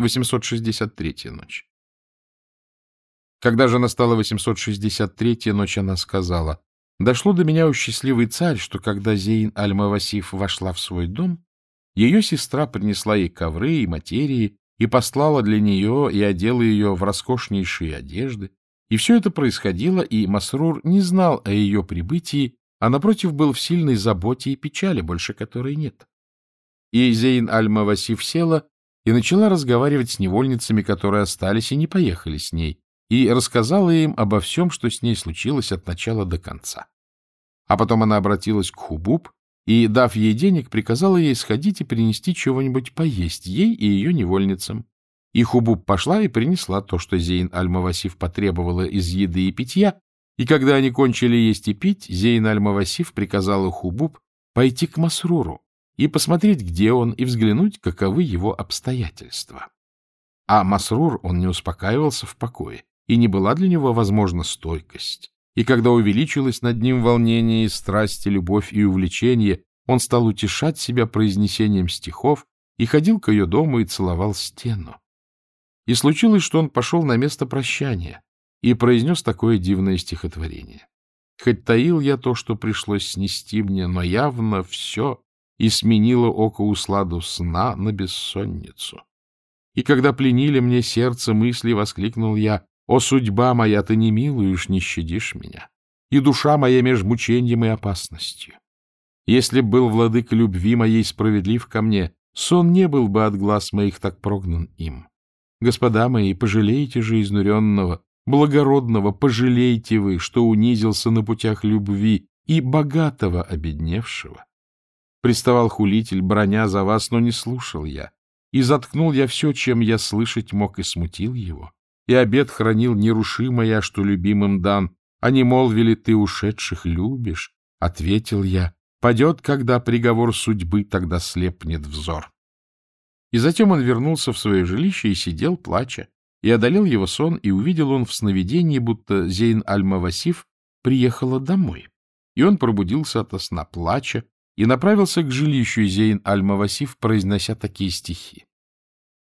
863-я ночь. Когда же настала 863-я ночь, она сказала, «Дошло до меня, у счастливый царь, что когда Зейн Аль-Мавасиф вошла в свой дом, ее сестра принесла ей ковры и материи и послала для нее и одела ее в роскошнейшие одежды. И все это происходило, и Масрур не знал о ее прибытии, а, напротив, был в сильной заботе и печали, больше которой нет. И Зейн Аль-Мавасиф села и начала разговаривать с невольницами, которые остались и не поехали с ней, и рассказала им обо всем, что с ней случилось от начала до конца. А потом она обратилась к Хубуб и, дав ей денег, приказала ей сходить и принести чего-нибудь поесть ей и ее невольницам. И Хубуб пошла и принесла то, что Зейн Аль-Мавасиф потребовала из еды и питья, и когда они кончили есть и пить, Зейн Аль-Мавасиф приказала Хубуб пойти к Масруру и посмотреть, где он, и взглянуть, каковы его обстоятельства. А Масрур, он не успокаивался в покое, и не была для него возможна стойкость. И когда увеличилось над ним волнение и страсть, и любовь, и увлечение, он стал утешать себя произнесением стихов и ходил к ее дому и целовал стену. И случилось, что он пошел на место прощания и произнес такое дивное стихотворение. «Хоть таил я то, что пришлось снести мне, но явно все и сменило око усладу сна на бессонницу. И когда пленили мне сердце мысли, воскликнул я, «О, судьба моя, ты не милуешь, не щадишь меня, и душа моя меж мучением и опасностью. Если б был владык любви моей справедлив ко мне, сон не был бы от глаз моих так прогнан им. Господа мои, пожалейте же изнуренного, благородного, пожалейте вы, что унизился на путях любви, и богатого обедневшего. Приставал хулитель, броня за вас, но не слушал я. И заткнул я все, чем я слышать мог, и смутил его. И обед хранил нерушимо я, что любимым дан. Они молвили, ты ушедших любишь. Ответил я, падет, когда приговор судьбы, тогда слепнет взор. И затем он вернулся в свое жилище и сидел, плача, и одолел его сон, и увидел он в сновидении, будто Зейн Аль-Мавасиф приехала домой. И он пробудился ото сна, плача, и направился к жилищу Зейн Аль-Мавасиф, произнося такие стихи.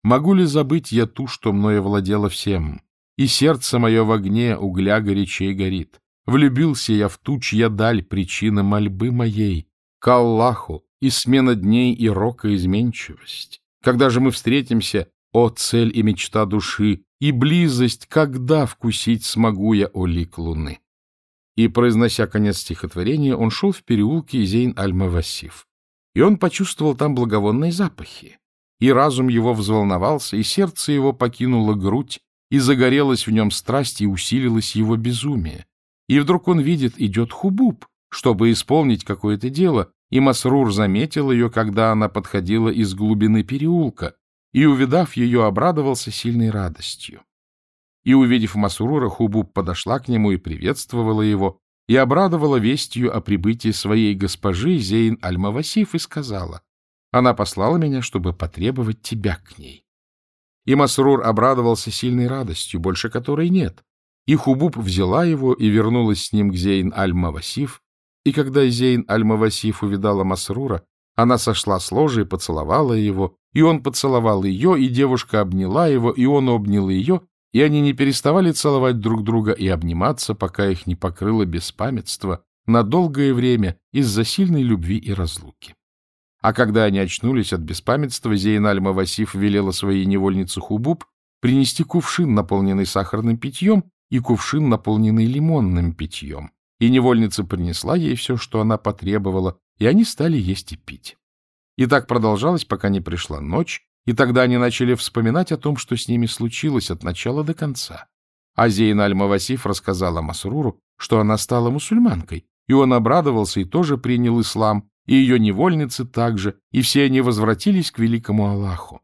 «Могу ли забыть я ту, что мною владела всем, и сердце мое в огне угля горячей горит? Влюбился я в ту, чья даль причина мольбы моей, к Аллаху, и смена дней и рока изменчивость. Когда же мы встретимся, о цель и мечта души, и близость, когда вкусить смогу я, о лик луны?» И, произнося конец стихотворения, он шел в переулке Зейн-Аль-Мавасиф. И он почувствовал там благовонные запахи. И разум его взволновался, и сердце его покинуло грудь, и загорелась в нем страсть, и усилилось его безумие. И вдруг он видит, идет Хубуб, чтобы исполнить какое-то дело, и Масрур заметил ее, когда она подходила из глубины переулка, и, увидав ее, обрадовался сильной радостью. И, увидев Масрура, Хубуб подошла к нему и приветствовала его, и обрадовала вестью о прибытии своей госпожи Зейн Аль-Мавасиф и сказала, «Она послала меня, чтобы потребовать тебя к ней». И Масрур обрадовался сильной радостью, больше которой нет. И Хубуб взяла его и вернулась с ним к Зейн Аль-Мавасиф, и когда Зейн Аль-Мавасиф увидала Масрура, она сошла с ложи и поцеловала его, и он поцеловал ее, и девушка обняла его, и он обнял ее, и они не переставали целовать друг друга и обниматься, пока их не покрыло беспамятство на долгое время из-за сильной любви и разлуки. А когда они очнулись от беспамятства, Зейналь Мавасиф велела своей невольнице Хубуб принести кувшин, наполненный сахарным питьем, и кувшин, наполненный лимонным питьем. И невольница принесла ей все, что она потребовала, и они стали есть и пить. И так продолжалось, пока не пришла ночь, и тогда они начали вспоминать о том, что с ними случилось от начала до конца. А Зейн Аль-Мавасиф рассказала Масруру, что она стала мусульманкой, и он обрадовался и тоже принял ислам, и ее невольницы также, и все они возвратились к великому Аллаху.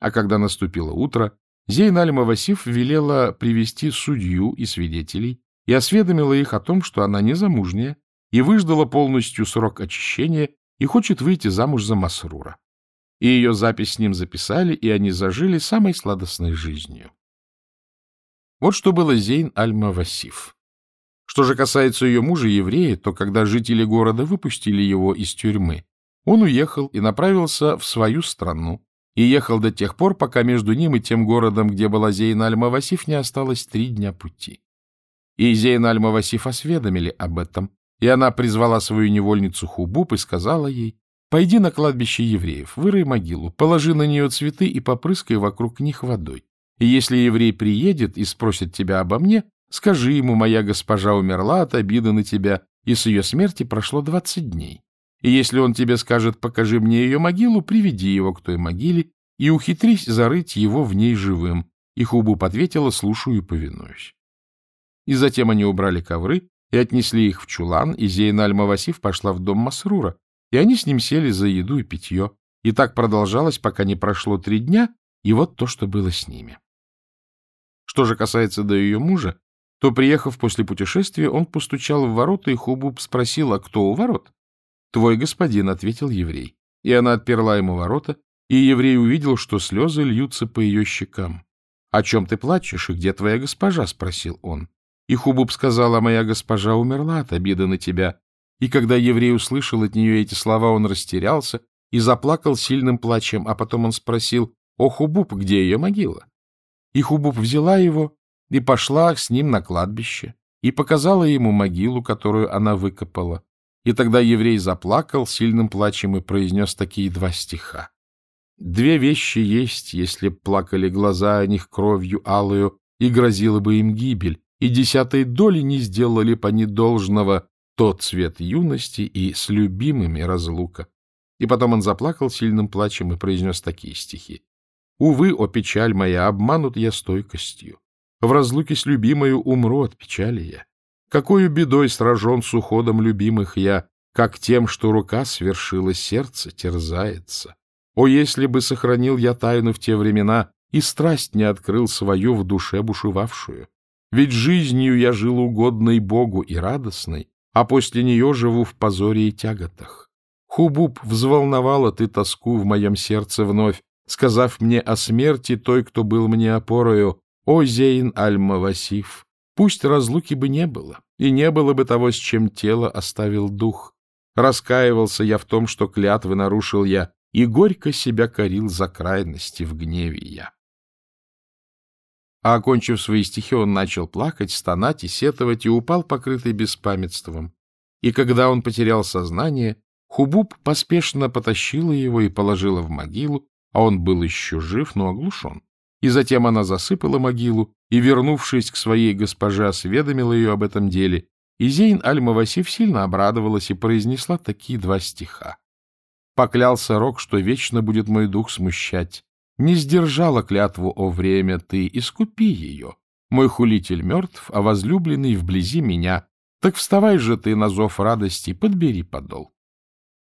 А когда наступило утро, Зейн Аль-Мавасиф велела привести судью и свидетелей и осведомила их о том, что она незамужняя, и выждала полностью срок очищения и хочет выйти замуж за Масрура и ее запись с ним записали, и они зажили самой сладостной жизнью. Вот что было Зейн Аль-Мавасиф. Что же касается ее мужа, еврея, то когда жители города выпустили его из тюрьмы, он уехал и направился в свою страну, и ехал до тех пор, пока между ним и тем городом, где была Зейн Аль-Мавасиф, не осталось три дня пути. И Зейн Аль-Мавасиф осведомили об этом, и она призвала свою невольницу Хубуб и сказала ей, «Пойди на кладбище евреев, вырой могилу, положи на нее цветы и попрыскай вокруг них водой. И если еврей приедет и спросит тебя обо мне, скажи ему, моя госпожа умерла от обиды на тебя, и с ее смерти прошло двадцать дней. И если он тебе скажет, покажи мне ее могилу, приведи его к той могиле и ухитрись зарыть его в ней живым. И Хубуб ответила, слушаю и повинуюсь. И затем они убрали ковры и отнесли их в чулан, и Зейналь Мавасиф пошла в дом Масрура, и они с ним сели за еду и питье. И так продолжалось, пока не прошло три дня, и вот то, что было с ними. Что же касается до ее мужа, то, приехав после путешествия, он постучал в ворота, и Хубуб спросил, а кто у ворот? — Твой господин, — ответил еврей. И она отперла ему ворота, и еврей увидел, что слезы льются по ее щекам. — О чем ты плачешь, и где твоя госпожа? — спросил он. И Хубуб сказала, моя госпожа умерла от обиды на тебя. И когда еврей услышал от нее эти слова, он растерялся и заплакал сильным плачем, а потом он спросил, о, Хубуб, где ее могила? И Хубуб взяла его и пошла с ним на кладбище и показала ему могилу, которую она выкопала. И тогда еврей заплакал сильным плачем и произнес такие два стиха. Две вещи есть, если плакали глаза о них кровью алую, и грозила бы им гибель, и десятой доли не сделали бы они должного тот цвет юности и с любимыми разлука. И потом он заплакал сильным плачем и произнес такие стихи. «Увы, о печаль моя, обманут я стойкостью. В разлуке с любимою умру от печали я. Какою бедой сражен с уходом любимых я, как тем, что рука свершила, сердце терзается. О, если бы сохранил я тайну в те времена и страсть не открыл свою в душе бушевавшую! Ведь жизнью я жил угодной Богу и радостной, а после нее живу в позоре и тяготах. Хубуб, взволновала ты тоску в моем сердце вновь, сказав мне о смерти той, кто был мне опорою, о, Зейн Аль-Мавасиф, пусть разлуки бы не было, и не было бы того, с чем тело оставил дух. Раскаивался я в том, что клятвы нарушил я, и горько себя корил за крайности в гневе я. А, окончив свои стихи, он начал плакать, стонать и сетовать, и упал, покрытый беспамятством. И когда он потерял сознание, Хубуб поспешно потащила его и положила в могилу, а он был еще жив, но оглушен. И затем она засыпала могилу и, вернувшись к своей госпоже, осведомила ее об этом деле. И Зейн Аль-Мавасиф сильно обрадовалась и произнесла такие два стиха. «Поклялся Рок, что вечно будет мой дух смущать. Не сдержала клятву о время ты, искупи ее. Мой хулитель мертв, а возлюбленный вблизи меня. Так вставай же ты на зов радости, подбери подол».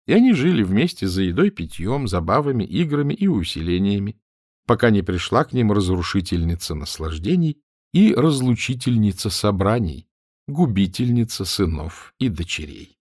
И они жили вместе за едой, питьем, забавами, играми и усилениями пока не пришла к ним разрушительница наслаждений и разлучительница собраний, губительница сынов и дочерей.